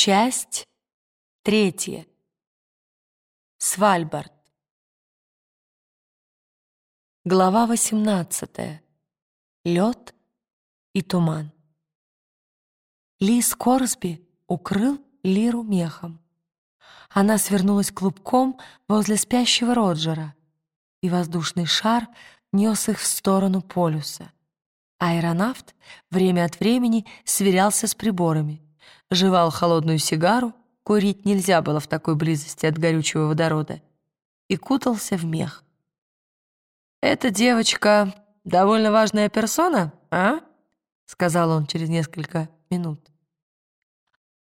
Часть третья. Свальбард. Глава 18. Лед и туман. Лис Корсби укрыл Лиру мехом. Она свернулась клубком возле спящего Роджера, и воздушный шар нес их в сторону полюса. Аэронавт время от времени сверялся с приборами, жевал холодную сигару, курить нельзя было в такой близости от горючего водорода, и кутался в мех. «Эта девочка довольно важная персона, а?» — сказал он через несколько минут.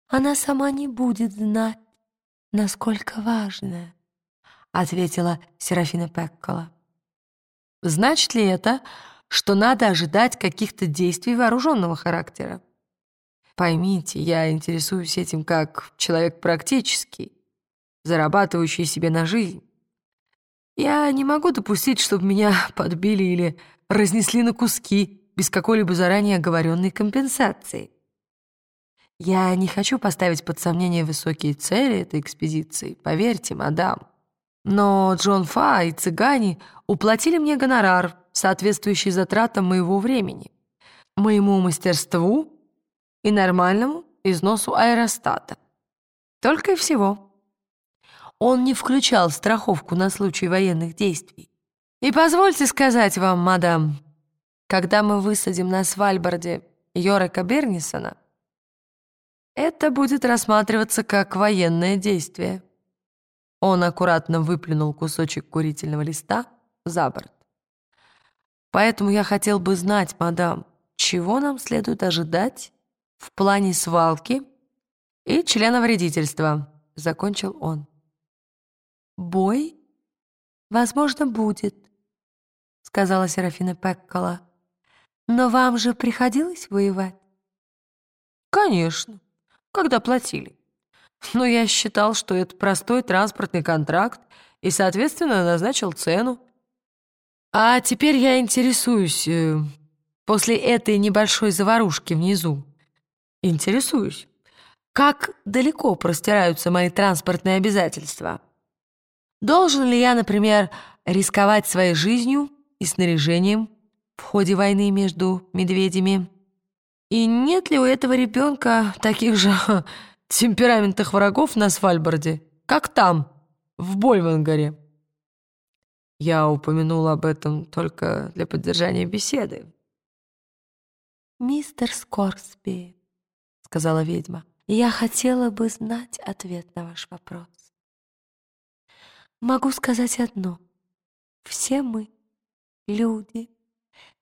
«Она сама не будет знать, насколько важная», — ответила Серафина Пеккола. «Значит ли это, что надо ожидать каких-то действий вооруженного характера. Поймите, я интересуюсь этим как человек практический, зарабатывающий себе на жизнь. Я не могу допустить, чтобы меня подбили или разнесли на куски без какой-либо заранее оговоренной компенсации. Я не хочу поставить под сомнение высокие цели этой экспедиции, поверьте, мадам. Но Джон Фа и цыгане уплатили мне гонорар соответствующий затратам моего времени, моему мастерству и нормальному износу аэростата. Только и всего. Он не включал страховку на случай военных действий. И позвольте сказать вам, мадам, когда мы высадим на Свальбарде Йорека Бернисона, это будет рассматриваться как военное действие. Он аккуратно выплюнул кусочек курительного листа за борт. Поэтому я хотел бы знать, мадам, чего нам следует ожидать в плане свалки и члена вредительства, закончил он. Бой, возможно, будет, сказала Серафина Пеккола. Но вам же приходилось воевать? Конечно, когда платили. Но я считал, что это простой транспортный контракт и, соответственно, назначил цену. А теперь я интересуюсь, э, после этой небольшой заварушки внизу, интересуюсь, как далеко простираются мои транспортные обязательства? Должен ли я, например, рисковать своей жизнью и снаряжением в ходе войны между медведями? И нет ли у этого ребенка таких же темпераментных врагов на Свальбарде, как там, в Больвангаре? Я упомянул об этом только для поддержания беседы. «Мистер Скорсби», — сказала ведьма, — «я хотела бы знать ответ на ваш вопрос. Могу сказать одно. Все мы, люди,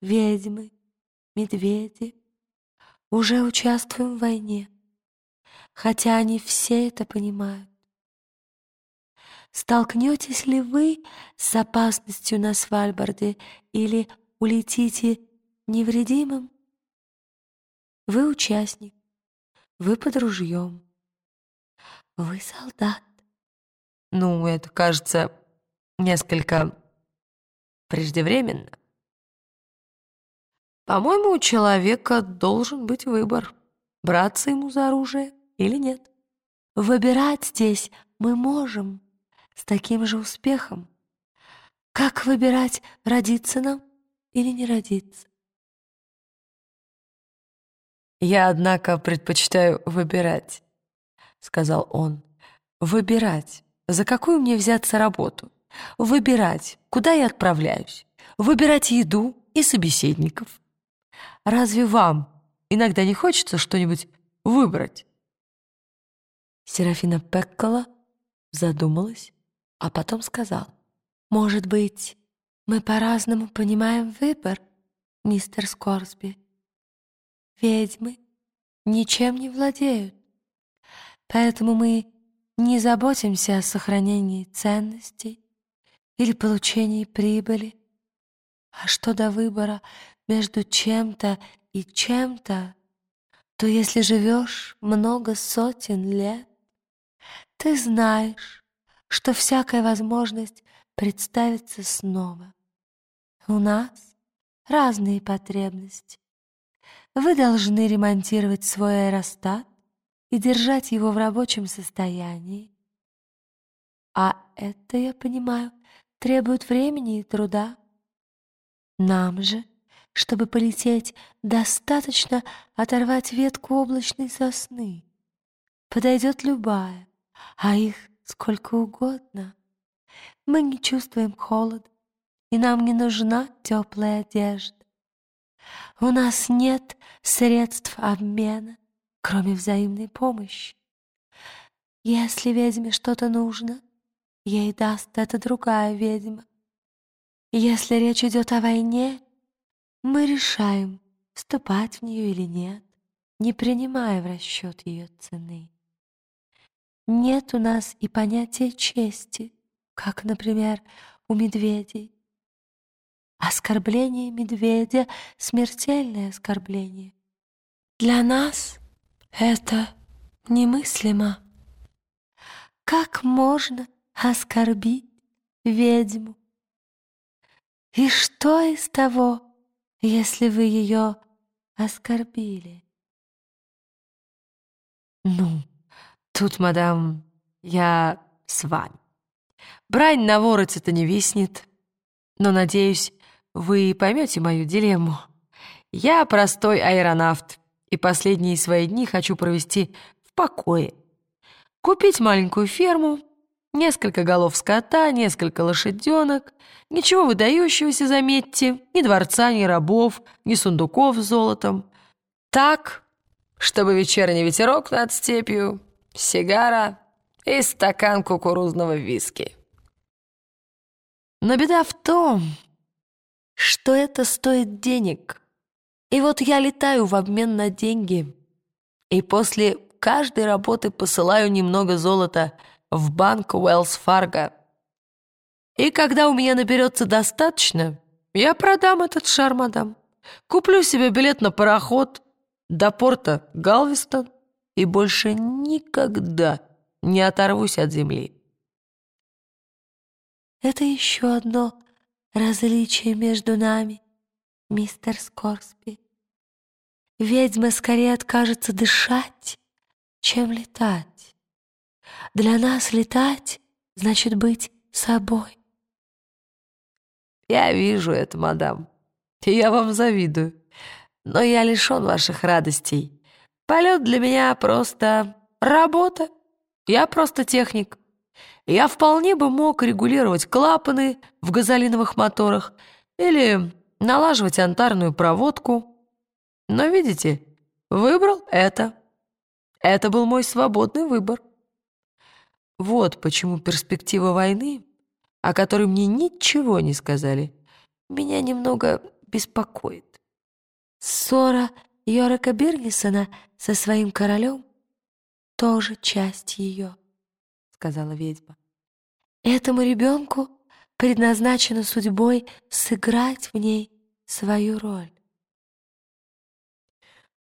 ведьмы, медведи, уже участвуем в войне, хотя они все это понимают. Столкнетесь ли вы с опасностью на Свальбарде или улетите невредимым? Вы участник, вы под ружьем, вы солдат. Ну, это кажется несколько преждевременно. По-моему, у человека должен быть выбор, браться ему за оружие или нет. Выбирать здесь мы можем, с таким же успехом. Как выбирать, родиться нам или не родиться? «Я, однако, предпочитаю выбирать», — сказал он. «Выбирать, за какую мне взяться работу. Выбирать, куда я отправляюсь. Выбирать еду и собеседников. Разве вам иногда не хочется что-нибудь выбрать?» Серафина Пеккола задумалась а потом сказал, «Может быть, мы по-разному понимаем выбор, мистер Скорсби. Ведьмы ничем не владеют, поэтому мы не заботимся о сохранении ценностей или получении прибыли. А что до выбора между чем-то и чем-то, то если живешь много сотен лет, ты знаешь, что всякая возможность представится снова. У нас разные потребности. Вы должны ремонтировать свой аэростат, и держать его в рабочем состоянии. А это, я понимаю, требует времени и труда. Нам же, чтобы полететь, достаточно оторвать ветку облачной сосны. Подойдет любая, а их сколько угодно. Мы не чувствуем холод, и нам не нужна теплая одежда. У нас нет средств обмена, кроме взаимной помощи. Если ведьме что-то нужно, ей даст это другая ведьма. Если речь идет о войне, мы решаем, вступать в нее или нет, не принимая в расчет ее цены. Нет у нас и понятия чести, как, например, у медведей. Оскорбление медведя — смертельное оскорбление. Для нас это немыслимо. Как можно оскорбить ведьму? И что из того, если вы ее оскорбили? Ну, тут, мадам, я с вами. Брань на вороте-то не виснет, но, надеюсь, вы поймете мою дилемму. Я простой аэронавт, и последние свои дни хочу провести в покое. Купить маленькую ферму, несколько голов скота, несколько лошаденок, ничего выдающегося, заметьте, ни дворца, ни рабов, ни сундуков с золотом. Так, чтобы вечерний ветерок над степью, сигара и стакан кукурузного виски. Но беда в том, что это стоит денег. И вот я летаю в обмен на деньги, и после каждой работы посылаю немного золота в банк Уэллс Фарго. И когда у меня наберется достаточно, я продам этот шар, мадам. Куплю себе билет на пароход до порта Галвестон и больше никогда не оторвусь от земли. Это еще одно различие между нами, мистер Скорсби. Ведьма скорее откажется дышать, чем летать. Для нас летать значит быть собой. Я вижу это, мадам, и я вам завидую. Но я лишён ваших радостей. Полет для меня просто работа. Я просто техник. Я вполне бы мог регулировать клапаны в газолиновых моторах или налаживать антарную проводку. Но, видите, выбрал это. Это был мой свободный выбор. Вот почему перспектива войны, о которой мне ничего не сказали, меня немного беспокоит. Ссора Йорика Бирнисона со своим королем тоже часть ее, сказала ведьма. Этому ребенку предназначено судьбой сыграть в ней свою роль.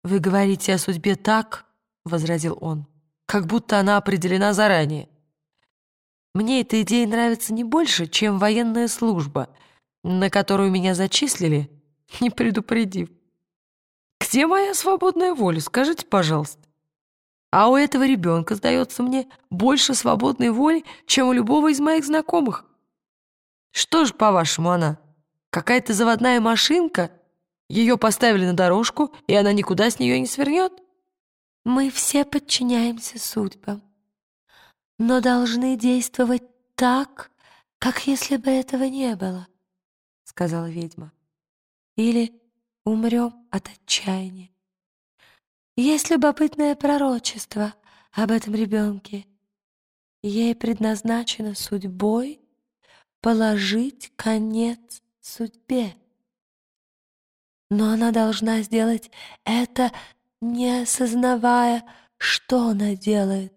«Вы говорите о судьбе так, — возразил он, — как будто она определена заранее. Мне эта идея нравится не больше, чем военная служба, на которую меня зачислили, не предупредив. Где моя свободная воля, скажите, пожалуйста? А у этого ребенка, сдается мне, больше свободной воли, чем у любого из моих знакомых. Что ж, по-вашему, она? Какая-то заводная машинка? Ее поставили на дорожку, и она никуда с нее не свернет? Мы все подчиняемся судьбам, но должны действовать так, как если бы этого не было, сказала ведьма. Или умрем от отчаяния. Есть любопытное пророчество об этом ребенке. Ей предназначено судьбой положить конец судьбе. Но она должна сделать это, не осознавая, что она делает,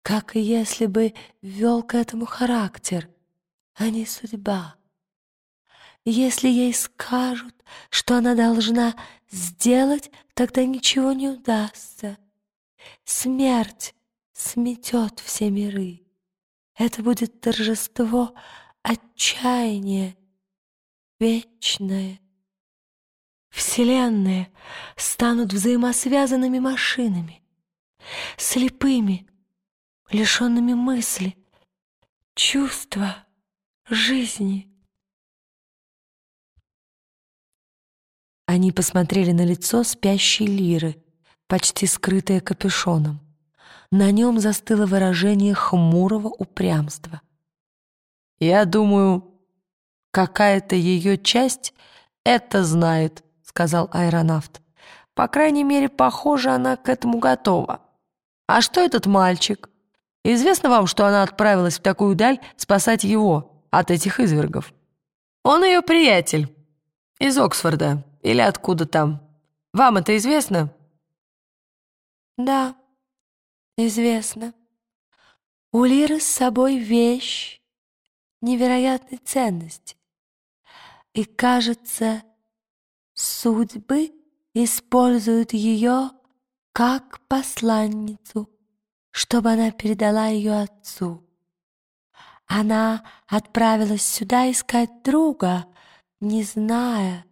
как если бы вел к этому характер, а не судьба. Если ей скажут, что она должна сделать, тогда ничего не удастся. Смерть сметет все миры. Это будет торжество отчаяния, вечное. Вселенные станут взаимосвязанными машинами. слепыми, лишенными мысли, чувства, жизни. Они посмотрели на лицо спящей лиры, почти скрытое капюшоном. На нем застыло выражение хмурого упрямства. «Я думаю, какая-то ее часть это знает», — сказал аэронавт. «По крайней мере, похоже, она к этому готова. А что этот мальчик? Известно вам, что она отправилась в такую даль спасать его от этих извергов? Он ее приятель из Оксфорда или откуда там. Вам это известно?» «Да, известно. У Лиры с собой вещь невероятной ценности. И, кажется, судьбы используют ее как посланницу, чтобы она передала ее отцу. Она отправилась сюда искать друга, не зная,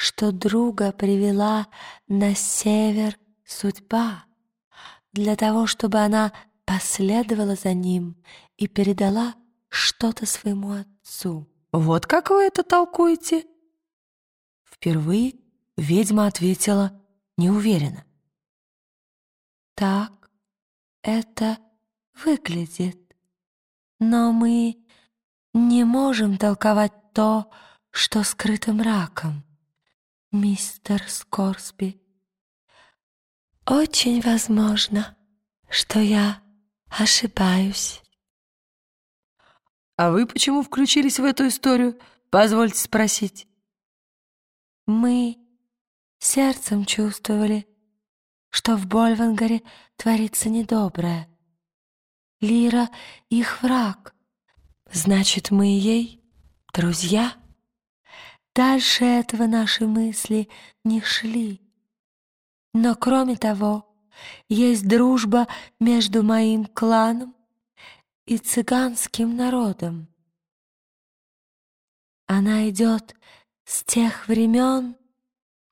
что друга привела на север судьба, для того, чтобы она последовала за ним и передала что-то своему отцу. «Вот как вы это толкуете?» Впервые ведьма ответила неуверенно. «Так это выглядит, но мы не можем толковать то, что скрыто мраком мистер Скорсби. Очень возможно, что я ошибаюсь. А вы почему включились в эту историю? Позвольте спросить. Мы сердцем чувствовали, что в Больвангаре творится недоброе. Лира — их враг. Значит, мы ей друзья? Дальше этого наши мысли не шли. Но кроме того, есть дружба между моим кланом и цыганским народом. Она идет с тех времен,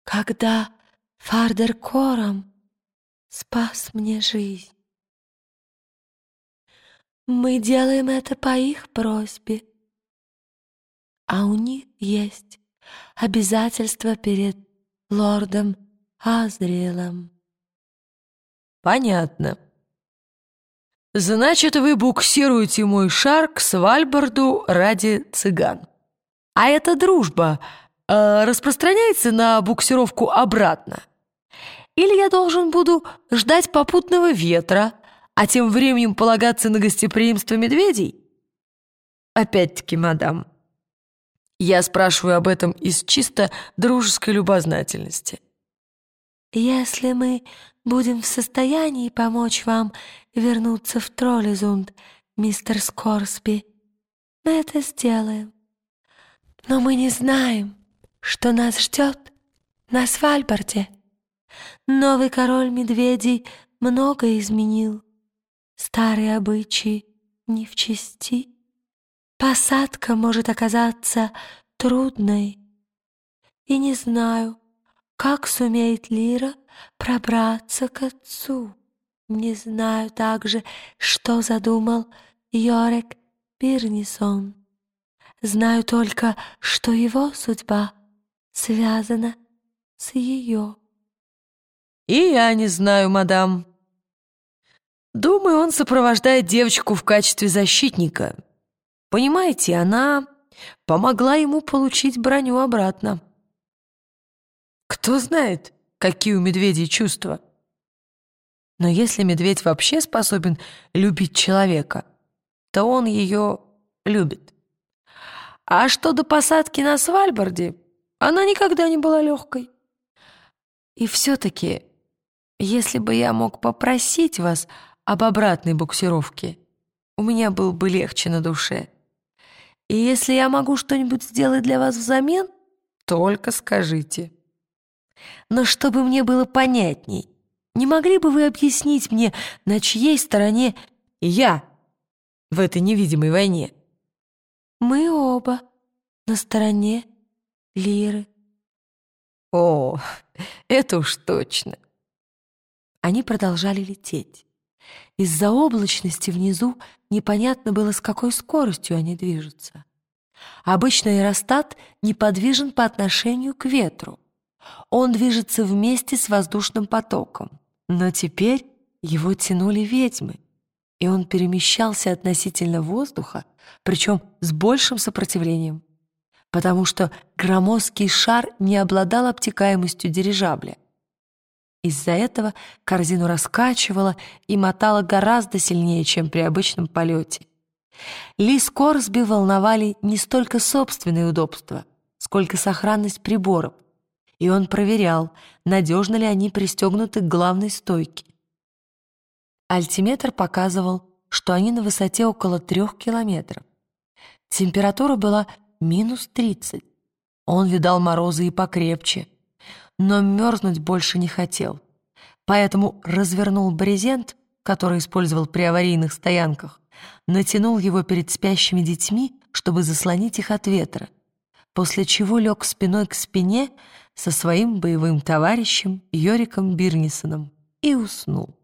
когда Фардер Кором спас мне жизнь. Мы делаем это по их просьбе, а у них есть обязательства перед лордом Азриэлом. Понятно. Значит, вы буксируете мой шар к Свальбарду ради цыган. А эта дружба э, распространяется на буксировку обратно? Или я должен буду ждать попутного ветра, а тем временем полагаться на гостеприимство медведей? Опять-таки, мадам, я спрашиваю об этом из чисто дружеской любознательности. Если мы будем в состоянии помочь вам вернуться в Троллизунд, мистер Скорсби, мы это сделаем. Но мы не знаем, что нас ждет на Свальбарде. Новый король медведей многое изменил. Старые обычаи не в чести. Посадка может оказаться трудной. И не знаю, как сумеет Лира пробраться к отцу. Не знаю также, что задумал Йорек Бирнисон. Знаю только, что его судьба связана с ее. И я не знаю, мадам. Думаю, он сопровождает девочку в качестве защитника — Понимаете, она помогла ему получить броню обратно. Кто знает, какие у медведей чувства. Но если медведь вообще способен любить человека, то он ее любит. А что до посадки на Свальбарде, она никогда не была легкой. И все-таки, если бы я мог попросить вас об обратной буксировке, у меня был бы легче на душе. И если я могу что-нибудь сделать для вас взамен, только скажите. Но чтобы мне было понятней, не могли бы вы объяснить мне, на чьей стороне я в этой невидимой войне? Мы оба на стороне Лиры. О, это уж точно. Они продолжали лететь. Из-за облачности внизу непонятно было, с какой скоростью они движутся. Обычно аэростат неподвижен по отношению к ветру. Он движется вместе с воздушным потоком. Но теперь его тянули ведьмы, и он перемещался относительно воздуха, причем с большим сопротивлением, потому что громоздкий шар не обладал обтекаемостью дирижабля. Из-за этого корзину раскачивало и мотало гораздо сильнее, чем при обычном полете. Ли Скорсби волновали не столько собственные удобства, сколько сохранность приборов, и он проверял, надежно ли они пристегнуты к главной стойке. Альтиметр показывал, что они на высоте около трех километров. Температура была минус тридцать. Он видал морозы и покрепче, но мерзнуть больше не хотел. Поэтому развернул брезент, который использовал при аварийных стоянках, натянул его перед спящими детьми, чтобы заслонить их от ветра, после чего лег спиной к спине со своим боевым товарищем Йориком Бирнисоном и уснул.